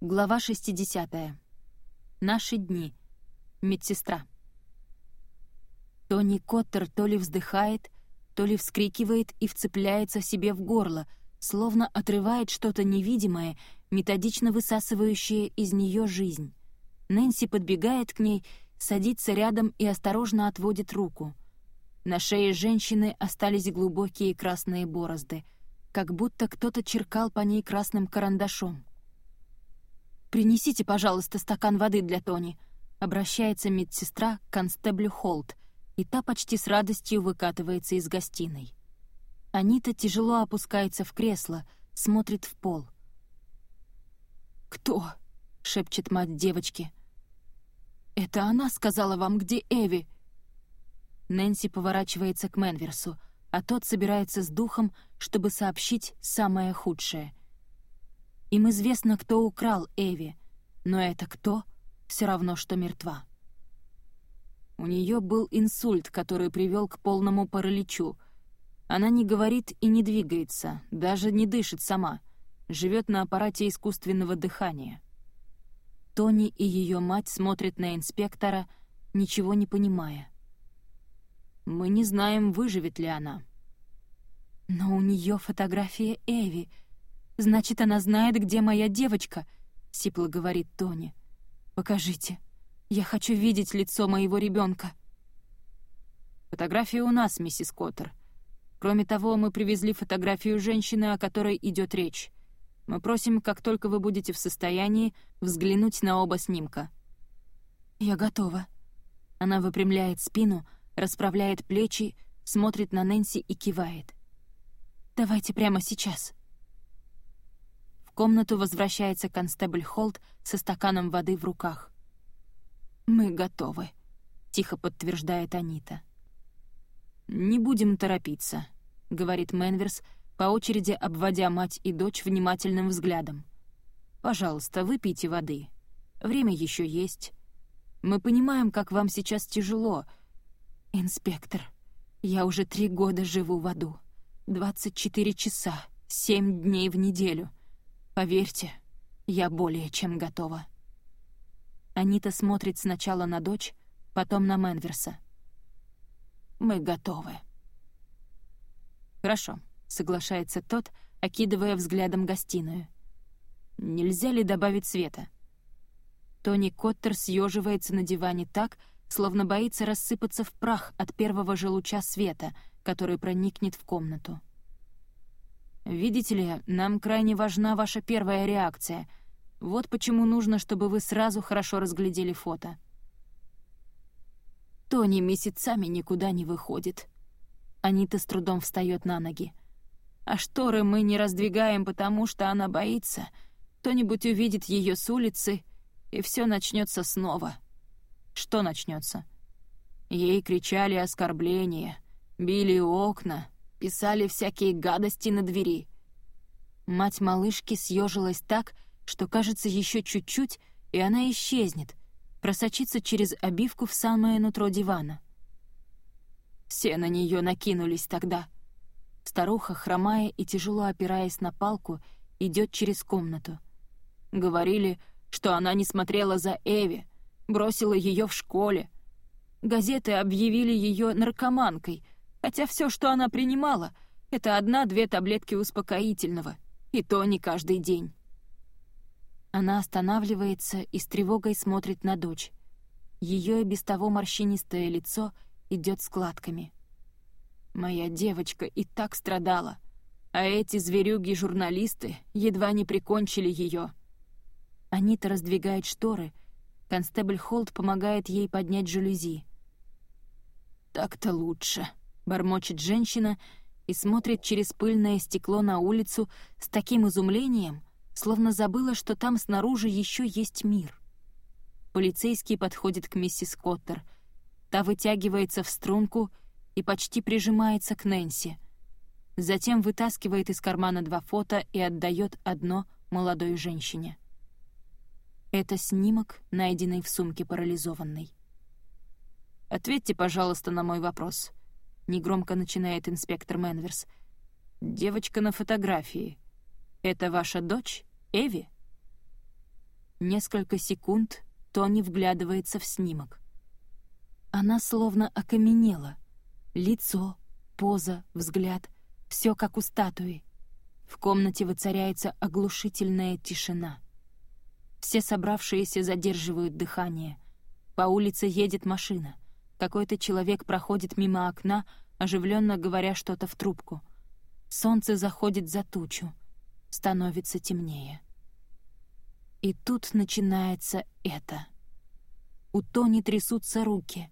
Глава 60. Наши дни. Медсестра. Тони Коттер то ли вздыхает, то ли вскрикивает и вцепляется себе в горло, словно отрывает что-то невидимое, методично высасывающее из нее жизнь. Нэнси подбегает к ней, садится рядом и осторожно отводит руку. На шее женщины остались глубокие красные борозды, как будто кто-то черкал по ней красным карандашом. «Принесите, пожалуйста, стакан воды для Тони», — обращается медсестра к констеблю Холт, и та почти с радостью выкатывается из гостиной. Анита тяжело опускается в кресло, смотрит в пол. «Кто?» — шепчет мать девочки. «Это она сказала вам, где Эви?» Нэнси поворачивается к Менверсу, а тот собирается с духом, чтобы сообщить самое худшее. Им известно, кто украл Эви, но это кто все равно, что мертва. У нее был инсульт, который привел к полному параличу. Она не говорит и не двигается, даже не дышит сама, живет на аппарате искусственного дыхания. Тони и ее мать смотрят на инспектора, ничего не понимая. Мы не знаем, выживет ли она. Но у нее фотография Эви — «Значит, она знает, где моя девочка», — сипло говорит Тони. «Покажите. Я хочу видеть лицо моего ребенка. «Фотография у нас, миссис Коттер. Кроме того, мы привезли фотографию женщины, о которой идет речь. Мы просим, как только вы будете в состоянии, взглянуть на оба снимка». «Я готова». Она выпрямляет спину, расправляет плечи, смотрит на Нэнси и кивает. «Давайте прямо сейчас» комнату возвращается констебль Холт со стаканом воды в руках. «Мы готовы», — тихо подтверждает Анита. «Не будем торопиться», — говорит Менверс, по очереди обводя мать и дочь внимательным взглядом. «Пожалуйста, выпейте воды. Время еще есть. Мы понимаем, как вам сейчас тяжело. Инспектор, я уже три года живу в аду. 24 часа, семь дней в неделю. Поверьте, я более чем готова». Анита смотрит сначала на дочь, потом на Менверса. «Мы готовы». «Хорошо», — соглашается тот, окидывая взглядом гостиную. «Нельзя ли добавить света?» Тони Коттер съеживается на диване так, словно боится рассыпаться в прах от первого же луча света, который проникнет в комнату. Видите ли, нам крайне важна ваша первая реакция. Вот почему нужно, чтобы вы сразу хорошо разглядели фото. Тони месяцами никуда не выходит. Анита с трудом встает на ноги. А шторы мы не раздвигаем, потому что она боится. Кто-нибудь увидит ее с улицы, и все начнется снова. Что начнется? Ей кричали оскорбления, били окна, писали всякие гадости на двери. Мать малышки съежилась так, что, кажется, еще чуть-чуть, и она исчезнет, просочится через обивку в самое нутро дивана. Все на нее накинулись тогда. Старуха, хромая и тяжело опираясь на палку, идет через комнату. Говорили, что она не смотрела за Эви, бросила ее в школе. Газеты объявили ее наркоманкой — хотя все, что она принимала, это одна-две таблетки успокоительного, и то не каждый день. Она останавливается и с тревогой смотрит на дочь. Ее и без того морщинистое лицо идет складками. «Моя девочка и так страдала, а эти зверюги-журналисты едва не прикончили ее». Анита раздвигает шторы, констебль Холт помогает ей поднять жалюзи. «Так-то лучше», Бормочет женщина и смотрит через пыльное стекло на улицу с таким изумлением, словно забыла, что там снаружи еще есть мир. Полицейский подходит к миссис Коттер. Та вытягивается в струнку и почти прижимается к Нэнси. Затем вытаскивает из кармана два фото и отдает одно молодой женщине. Это снимок, найденный в сумке парализованной. «Ответьте, пожалуйста, на мой вопрос», негромко начинает инспектор Менверс. «Девочка на фотографии. Это ваша дочь, Эви?» Несколько секунд Тони вглядывается в снимок. Она словно окаменела. Лицо, поза, взгляд — все как у статуи. В комнате воцаряется оглушительная тишина. Все собравшиеся задерживают дыхание. По улице едет машина. Какой-то человек проходит мимо окна, оживленно говоря что-то в трубку. Солнце заходит за тучу. Становится темнее. И тут начинается это. У Тони трясутся руки.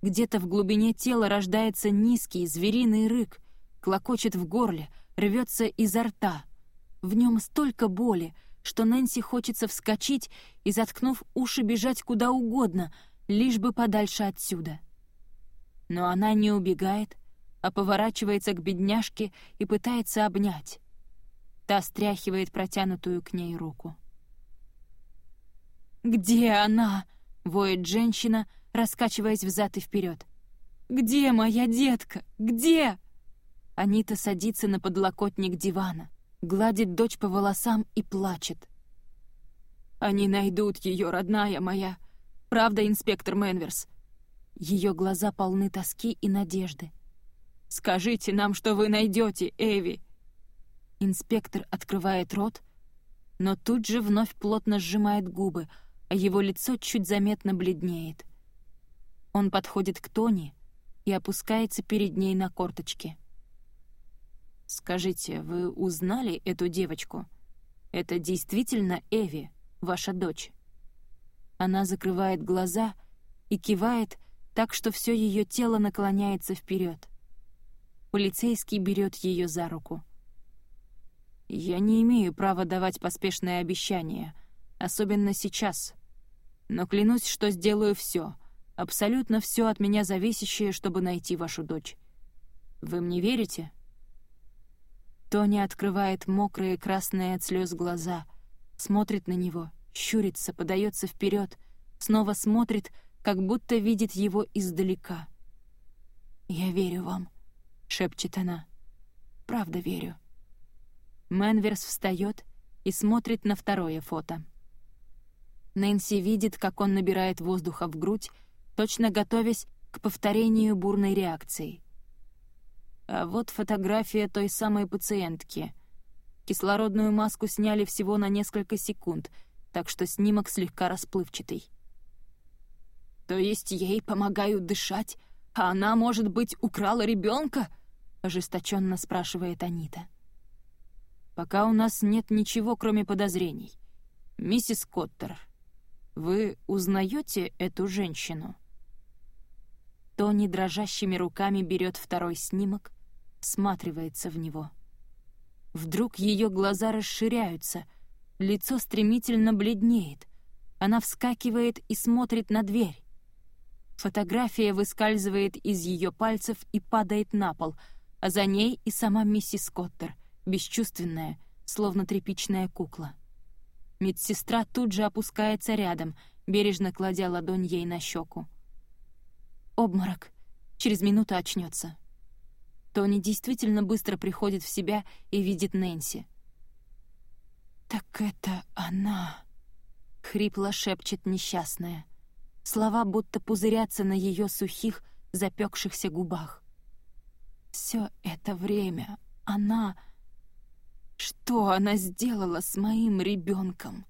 Где-то в глубине тела рождается низкий звериный рык, клокочет в горле, рвется изо рта. В нем столько боли, что Нэнси хочется вскочить и, заткнув уши, бежать куда угодно, лишь бы подальше отсюда. Но она не убегает, а поворачивается к бедняжке и пытается обнять. Та стряхивает протянутую к ней руку. «Где она?» — воет женщина, раскачиваясь взад и вперед. «Где моя детка? Где?» Анита садится на подлокотник дивана, гладит дочь по волосам и плачет. «Они найдут ее, родная моя. Правда, инспектор Мэнверс?» Ее глаза полны тоски и надежды. «Скажите нам, что вы найдете, Эви!» Инспектор открывает рот, но тут же вновь плотно сжимает губы, а его лицо чуть заметно бледнеет. Он подходит к Тони и опускается перед ней на корточки. «Скажите, вы узнали эту девочку? Это действительно Эви, ваша дочь?» Она закрывает глаза и кивает так, что все ее тело наклоняется вперед. Полицейский берет ее за руку. «Я не имею права давать поспешные обещания, особенно сейчас», но клянусь, что сделаю все, абсолютно все от меня зависящее, чтобы найти вашу дочь. Вы мне верите?» Тони открывает мокрые красные от слез глаза, смотрит на него, щурится, подается вперед, снова смотрит, как будто видит его издалека. «Я верю вам», — шепчет она. «Правда верю». Мэнверс встает и смотрит на второе фото. Нэнси видит, как он набирает воздуха в грудь, точно готовясь к повторению бурной реакции. А вот фотография той самой пациентки. Кислородную маску сняли всего на несколько секунд, так что снимок слегка расплывчатый. «То есть ей помогают дышать, а она, может быть, украла ребенка? ожесточенно спрашивает Анита. «Пока у нас нет ничего, кроме подозрений. Миссис Коттер, вы узнаете эту женщину?» Тони дрожащими руками берет второй снимок, всматривается в него. Вдруг ее глаза расширяются, лицо стремительно бледнеет. Она вскакивает и смотрит на дверь. Фотография выскальзывает из ее пальцев и падает на пол, а за ней и сама миссис Коттер, бесчувственная, словно тряпичная кукла. Медсестра тут же опускается рядом, бережно кладя ладонь ей на щеку. Обморок. Через минуту очнется. Тони действительно быстро приходит в себя и видит Нэнси. «Так это она!» — хрипло шепчет несчастная. Слова будто пузырятся на ее сухих, запекшихся губах. «Все это время она...» Что она сделала с моим ребенком?